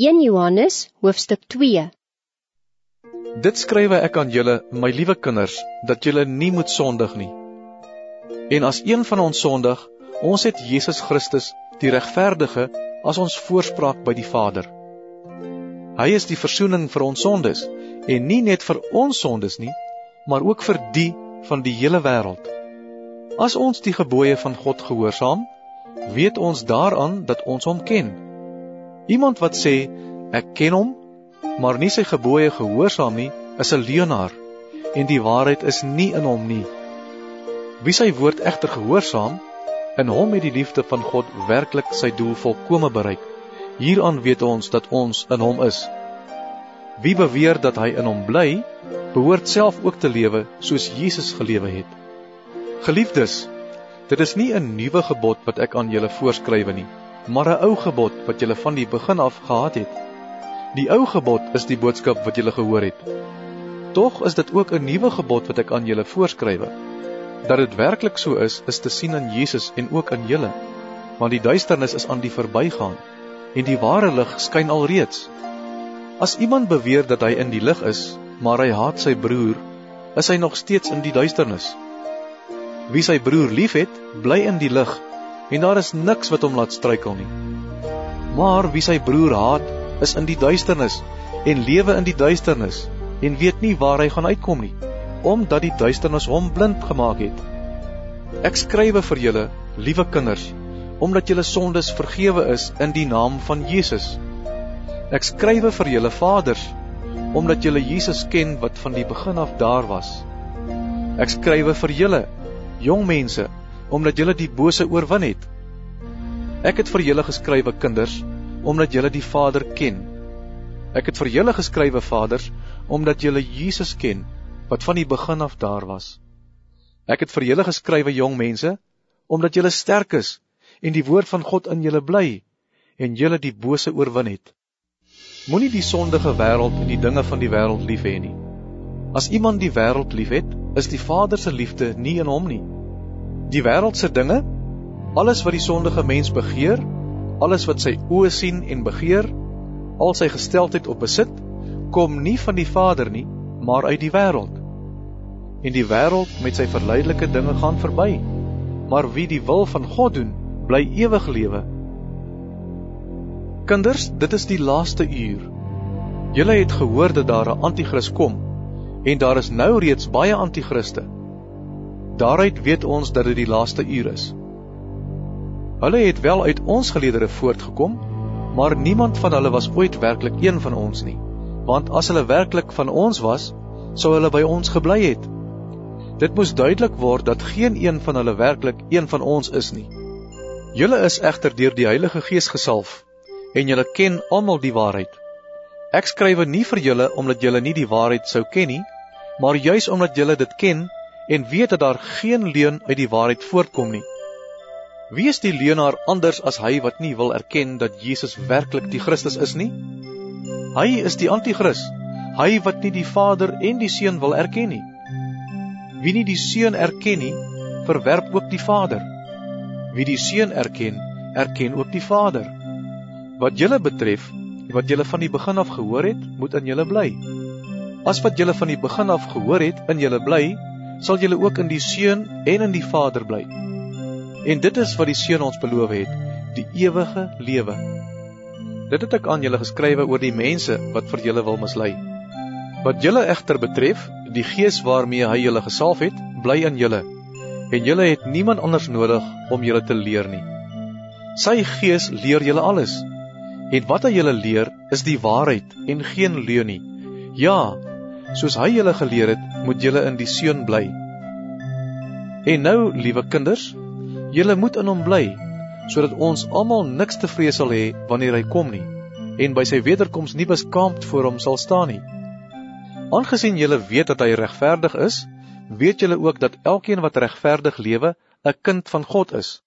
1 Johannes hoofstuk 2 Dit skrywe ek aan julle, my liewe kinders, dat julle nie moet sondig nie. En as een van ons sondig, ons het Jesus Christus, die regverdige, as ons voorspraak by die Vader. Hy is die verzoening vir ons sondes en nie net vir ons sondes nie, maar ook vir die van die hele wêreld. As ons die gebooie van God gehoorsaam, weet ons daaraan dat ons hom ken. Iemand wat sê ek ken hom, maar nie sy gebooie gehoorsaam nie, is 'n leienaar en die waarheid is nie in hom nie. Wie sy woord egter gehoorsaam, in hom het die liefde van God werklik sy doel volkome bereik. Hieraan weet ons dat ons in hom is. Wie beweer dat hy in hom bly, behoort self ook te lewe soos Jesus gelewe het. Geliefdes, dit is nie 'n nuwe gebod wat ek aan julle voorskryf nie maar 'n ou gebod wat julle van die begin af gehad het. Die ou gebod is die boodskap wat julle gehoor het. Tog is dit ook 'n nuwe gebod wat ek aan julle voorskryf. Dat dit werklik so is, is te sien in Jesus en ook in julle. Want die duisternis is aan die verbygaan en die ware lig skyn alreeds. As iemand beweer dat hy in die lig is, maar hy haat sy broer, is hy nog steeds in die duisternis. Wie sy broer liefhet, bly in die lig en daar is niks wat hom laat struikel nie. Maar wie sy broer haat, is in die duisternis en lewe in die duisternis en weet nie waar hy gaan uitkom nie, omdat die duisternis hom blind gemaak het. Ek skrywe vir julle, liewe kinders, omdat julle sondes vergewe is in die naam van Jesus. Ek skrywe vir julle vaders, omdat julle Jesus ken wat van die begin af daar was. Ek skrywe vir julle, jong mense, omdat julle die bose oorwin het. Ek het vir julle geskrywe kinders omdat julle die Vader ken. Ek het vir julle geskrywe vaders omdat julle Jesus ken wat van die begin af daar was. Ek het vir julle geskrywe jong mense omdat julle sterk is en die woord van God in julle bly en julle die bose oorwin het. Moenie die sondige wêreld en die dinge van die wêreld lief hê nie. As iemand die wêreld liefhet, is die Vader se liefde nie in hom nie. Die wêreldse dinge, alles wat die sondige mens begeer, alles wat sy oë sien en begeer, al sy gesteldheid op besit, kom nie van die Vader nie, maar uit die wêreld. En die wêreld met sy verleidelike dinge gaan verby. Maar wie die wil van God doen, bly ewig lewe. Kinders, dit is die laaste uur. Julle het gehoor dat daar 'n anti-kris kom en daar is nou reeds baie anti-kriste. Daaruit weet ons dat dit die laaste uur is. Hulle het wel uit ons geleedere voortgekom, maar niemand van hulle was ooit werklik een van ons nie. Want as hulle werklik van ons was, sou hulle by ons gebly het. Dit moes duidelik word dat geen een van hulle werklik een van ons is nie. Julle is egter deur die Heilige Gees gesalf en julle ken almal die waarheid. Ek skrywe nie vir julle omdat julle nie die waarheid sou ken nie, maar juis omdat julle dit ken en weet dat daar geen leuen uit die waarheid voortkom nie. Wie is die leuenaar anders as hy wat nie wil erken dat Jesus werklik die Christus is nie? Hy is die anti-kris, hy wat nie die Vader en die Seun wil erken nie. Wie nie die Seun erken nie, verwerp ook die Vader. Wie die Seun erken, erken ook die Vader. Wat julle betref, wat julle van die begin af gehoor het, moet in julle bly. As wat julle van die begin af gehoor het, in julle bly, sal julle ook in die Seun en in die Vader bly. En dit is wat die Seun ons beloof het, die ewige lewe. Dit het ek aan julle geskrywe oor die mense wat vir julle wil mislei. Wat julle egter betref, die Gees waarmee hy julle gesalf het, bly in julle. En julle het niemand anders nodig om julle te leer nie. Sy Gees leer julle alles. En wat hy julle leer, is die waarheid en geen leuen nie. Ja, soos hy julle geleer het, moet julle in die seun bly. En nou, liewe kinders, julle moet in hom bly, sodat ons almal niks te vrees sal hê wanneer hy kom nie en by sy wederkoms nie beskaamd voor hom sal staan nie. Aangesien julle weet dat hy regverdig is, weet julle ook dat elkeen wat regverdig lewe, 'n kind van God is.